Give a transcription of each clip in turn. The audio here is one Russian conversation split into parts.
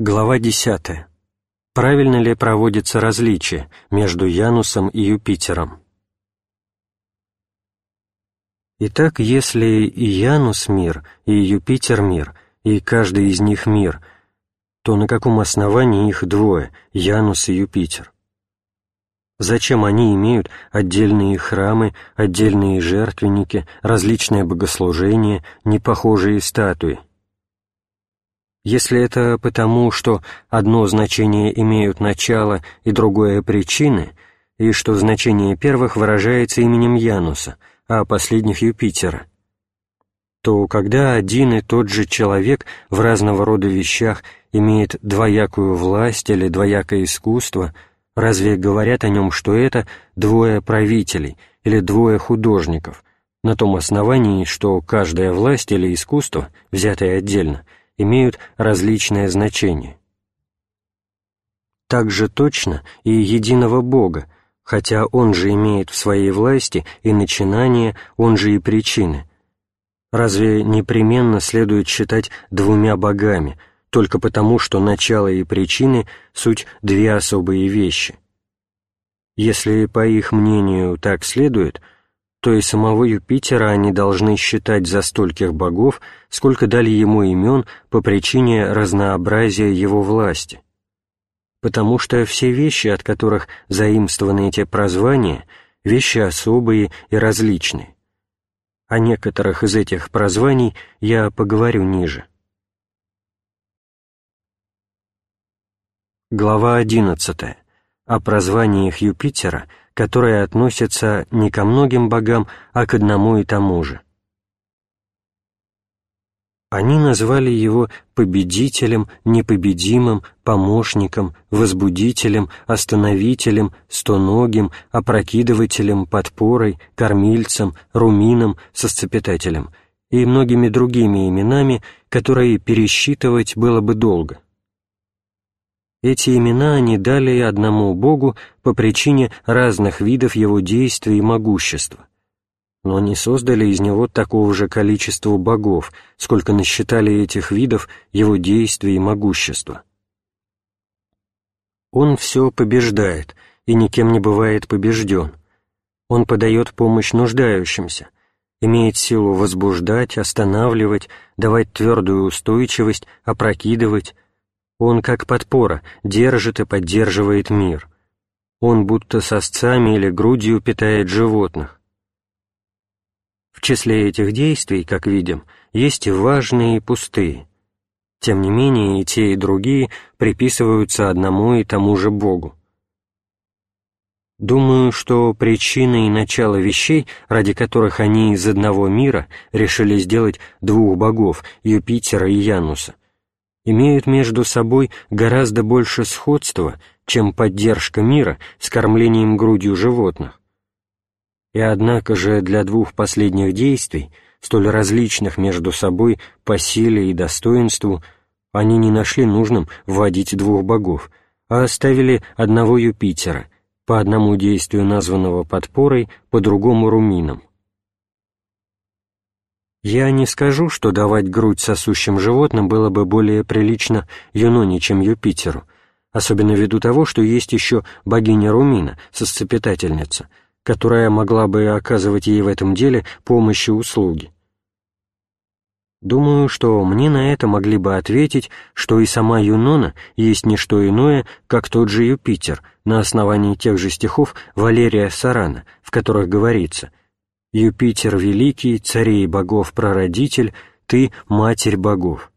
Глава 10. Правильно ли проводится различие между Янусом и Юпитером? Итак, если и Янус — мир, и Юпитер — мир, и каждый из них — мир, то на каком основании их двое, Янус и Юпитер? Зачем они имеют отдельные храмы, отдельные жертвенники, различные богослужения, непохожие статуи? Если это потому, что одно значение имеют начало и другое причины, и что значение первых выражается именем Януса, а последних Юпитера, то когда один и тот же человек в разного рода вещах имеет двоякую власть или двоякое искусство, разве говорят о нем, что это двое правителей или двое художников, на том основании, что каждая власть или искусство, взятое отдельно, имеют различное значение. Так же точно и единого Бога, хотя Он же имеет в своей власти и начинания, Он же и причины. Разве непременно следует считать двумя богами, только потому, что начало и причины — суть две особые вещи? Если, по их мнению, так следует — то и самого Юпитера они должны считать за стольких богов, сколько дали ему имен по причине разнообразия его власти. Потому что все вещи, от которых заимствованы эти прозвания, вещи особые и различные. О некоторых из этих прозваний я поговорю ниже. Глава 11. О прозваниях Юпитера – которые относятся не ко многим богам, а к одному и тому же. Они назвали его победителем, непобедимым, помощником, возбудителем, остановителем, стоногим, опрокидывателем, подпорой, кормильцем, румином, сосцепитателем и многими другими именами, которые пересчитывать было бы долго. Эти имена они дали одному Богу по причине разных видов его действий и могущества. Но не создали из него такого же количества богов, сколько насчитали этих видов его действий и могущества. Он все побеждает и никем не бывает побежден. Он подает помощь нуждающимся, имеет силу возбуждать, останавливать, давать твердую устойчивость, опрокидывать, он, как подпора, держит и поддерживает мир. Он будто сосцами или грудью питает животных. В числе этих действий, как видим, есть и важные, и пустые. Тем не менее, и те, и другие приписываются одному и тому же Богу. Думаю, что причина и начало вещей, ради которых они из одного мира решили сделать двух богов, Юпитера и Януса, имеют между собой гораздо больше сходства, чем поддержка мира с кормлением грудью животных. И однако же для двух последних действий, столь различных между собой по силе и достоинству, они не нашли нужным вводить двух богов, а оставили одного Юпитера, по одному действию названного подпорой, по другому румином. Я не скажу, что давать грудь сосущим животным было бы более прилично Юноне, чем Юпитеру, особенно ввиду того, что есть еще богиня Румина, сосцепитательница, которая могла бы оказывать ей в этом деле помощь и услуги. Думаю, что мне на это могли бы ответить, что и сама Юнона есть не что иное, как тот же Юпитер, на основании тех же стихов Валерия Сарана, в которых говорится – Юпитер великий, царей богов прародитель, ты — матерь богов.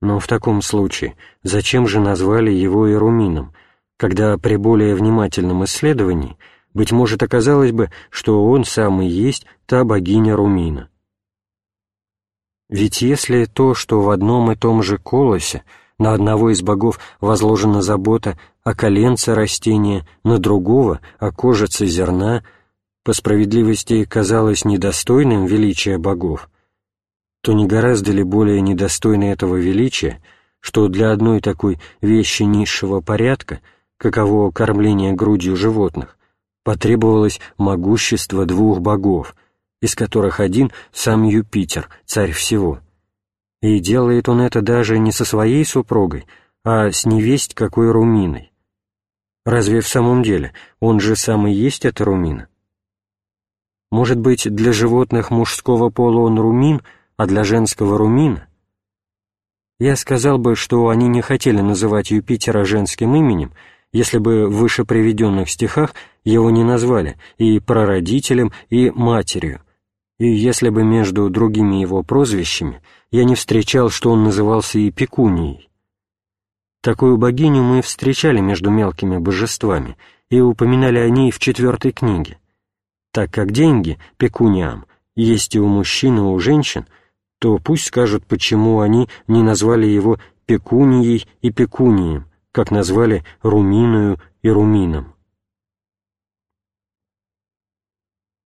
Но в таком случае зачем же назвали его Ирумином, когда при более внимательном исследовании, быть может, оказалось бы, что он сам и есть та богиня Румина? Ведь если то, что в одном и том же колосе на одного из богов возложена забота о коленце растения, на другого — о кожице зерна — по справедливости казалось недостойным величия богов, то не гораздо ли более недостойно этого величия, что для одной такой вещи низшего порядка, каково кормление грудью животных, потребовалось могущество двух богов, из которых один — сам Юпитер, царь всего. и делает он это даже не со своей супругой, а с невесть какой Руминой. Разве в самом деле он же сам и есть эта Румина? Может быть, для животных мужского пола он Румин, а для женского Румина? Я сказал бы, что они не хотели называть Юпитера женским именем, если бы в выше приведенных стихах его не назвали и прародителем, и матерью, и если бы между другими его прозвищами я не встречал, что он назывался и Пекунией. Такую богиню мы встречали между мелкими божествами и упоминали о ней в четвертой книге. Так как деньги, пекуниам, есть и у мужчин, и у женщин, то пусть скажут, почему они не назвали его пекунией и пекунием, как назвали руминую и румином.